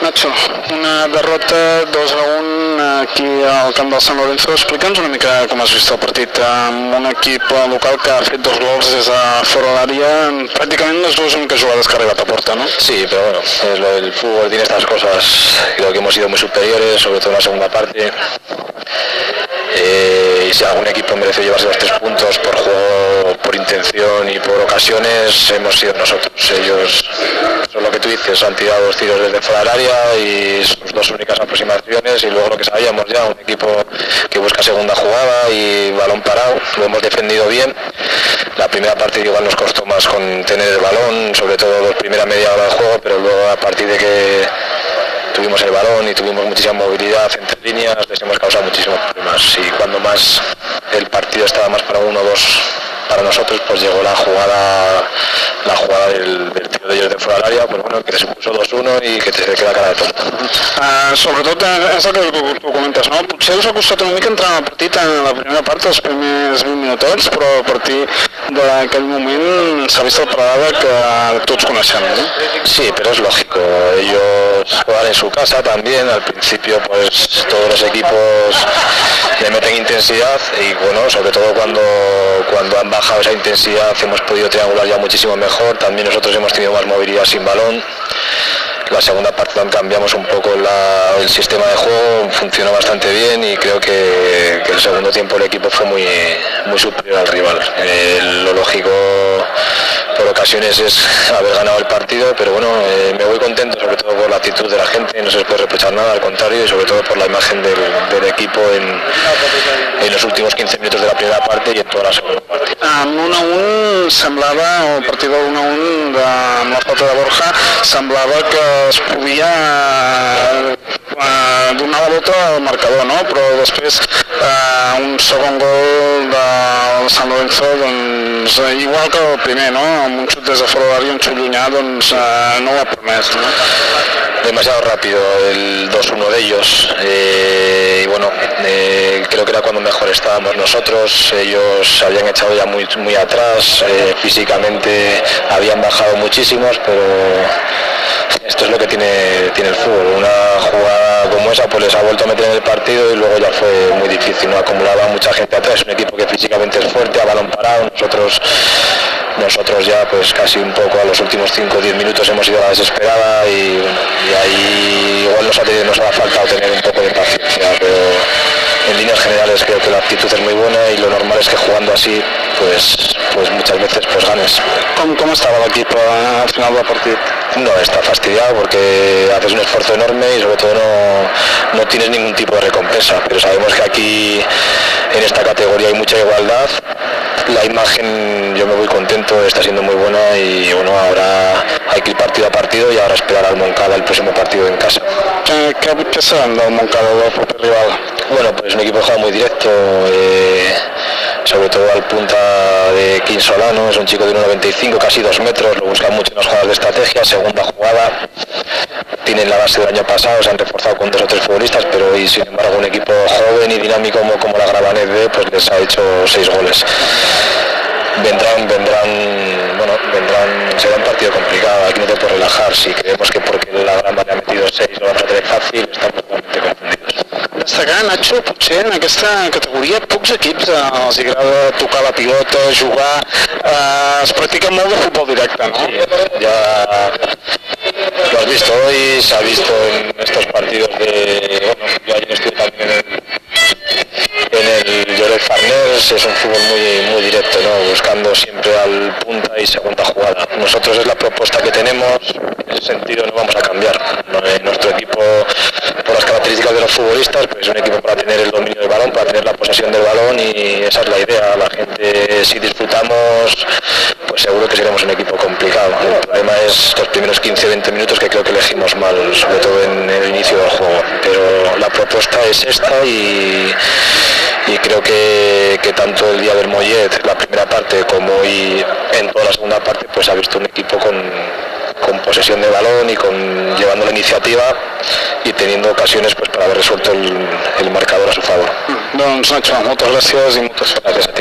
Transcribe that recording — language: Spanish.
Nacho, una derrota 2 a 1 aquí al camp del Lorenzo. Explica'ns una mica com has vist el partit un equip local que ha fet dos gols des de fora l'àrea en pràcticament les dues úniques jugades que ha arribat ¿no? Sí, pero bueno, es lo, el fútbol tiene estas cosas. Creo que hemos sido muy superiores, sobre todo en la segunda parte. Eh, y si algún equipo mereció llevarse los tres puntos por juego, por intención y por ocasiones, hemos sido nosotros. Ellos, tú dices, han tirado dos tiros desde fuera del área y sus dos únicas aproximaciones y luego lo que sabíamos ya, un equipo que busca segunda jugada y balón parado, lo hemos defendido bien. La primera parte igual nos costó más con tener el balón, sobre todo la primera media hora del juego, pero luego a partir de que tuvimos el balón y tuvimos muchísima movilidad entre líneas, les hemos causado muchísimos problemas y cuando más el partido estaba más para uno o dos para nosotros pues llegó la jugada la jugada del, de ellos de fuera del área pues bueno que se puso 2-1 i que te queda cara de tonto Uh, sobretot eh, és el que tu, tu comentes, no? Potser us ha costat una mica entrar al partit en la primera part, els primers 20 minutets, però a partir d'aquell moment s'ha vist el parada que tots coneixem, no? Sí, pero es lógico. Ellos juegan en su casa también. Al principio, pues todos los equipos le meten intensidad y bueno, sobre todo cuando cuando han bajado esa intensidad hemos podido triangular ya muchísimo mejor. También nosotros hemos tenido más movilidad sin balón. La segunda parte cambiamos un poco el sistema de juego, funcionó bastante bien y creo que, que el segundo tiempo el equipo fue muy, muy superior al rival. Eh, lo lógico ocasiones es haber ganado el partido, pero bueno, eh, me voy contento sobre todo por la actitud de la gente, no se puede reprochar nada, al contrario, y sobre todo por la imagen del, del equipo en, en los últimos 15 minutos de la primera parte y en toda la segunda parte. Amb 1 a 1 semblava, el partit del 1 a 1 de, amb la falta de Borja, semblava que es podia eh, donar la volta al marcador, no? Però després eh, un segon gol de Sant Lorenzo, doncs, eh, igual que el primer, no? Amb un xut des de fora de l'àrea, un xut llunyà, doncs eh, no ho ha permès, no? demasiado rápido el 2-1 de ellos eh, y bueno eh, creo que era cuando mejor estábamos nosotros ellos se habían echado ya muy muy atrás eh, físicamente habían bajado muchísimos pero esto es lo que tiene tiene el fútbol una jugada como esa pues les ha vuelto a meter en el partido y luego ya fue muy difícil no acumulaba mucha gente atrás un equipo que físicamente es fuerte a balón parado nosotros nosotros ya pues casi un poco a los últimos 5 o 10 minutos hemos ido a la desesperada y, ahí igual nos ha, tenido- nos ha faltado tener un poco de paciencia, pero en líneas generales creo que la actitud es muy buena y lo normal es que jugando así pues pues muchas veces pues ganes. Com, com estava l'equip eh, al final del partit? No, está fastidiado porque haces un esfuerzo enorme y sobre todo no, no tienes ningún tipo de recompensa, pero sabemos que aquí en esta categoría hay mucha igualdad. La imagen yo me voy contento, está siendo muy buena y bueno, ahora hay que ir partido a partido y ahora esperar al Moncada el próximo partido en casa. Montcada, del proper rival? Bueno, pues un equipo juega muy directo, eh, todo al punta de King Solano, es un chico de 1,95, casi 2 metros, lo buscan mucho en las jugadas de estrategia, segunda jugada, tienen la base del año pasado, se han reforzado con dos o tres futbolistas, pero hoy sin embargo un equipo joven y dinámico como, como la Gravanet B, pues les ha hecho seis goles. Vendrán, vendrán, bueno, vendrán, será un partido complicado, aquí no te puedes relajar, si creemos que porque la Gran ha metido seis lo vamos a tener fácil, estamos totalmente confundidos. Destacar, Nacho, potser en aquesta categoria pocs equips eh, els agrada tocar la pilota, jugar, eh, es practica molt de futbol directe, no? ya lo has visto hoy, se ha visto en estos partidos de, bueno, yo ayer estuve también en el, en el Lloret Farners, es un fútbol muy, muy directo, ¿no? buscando siempre al punta y segunda jugada. Nosotros es la propuesta que tenemos, en ese sentido no vamos a cambiar. ¿no? Eh, Nuestro equipo, por las características de los futbolistas, pues es un equipo para tener el dominio del balón, para tener la posesión del balón y esa es la idea. La gente, si disfrutamos, pues seguro que seremos un equipo complicado. El problema es los primeros 15-20 minutos que creo que elegimos mal, sobre todo en el inicio del juego. Pero la propuesta es esta y, y creo que, que tanto el día del Mollet, la primera parte, como hoy en toda la segunda parte, pues ha visto un equipo con, con posesión de balón y con llevando la iniciativa y teniendo ocasiones pues para haber resuelto el, marcador a su favor. Doncs, Nacho, moltes gràcies i moltes Gracias a ti.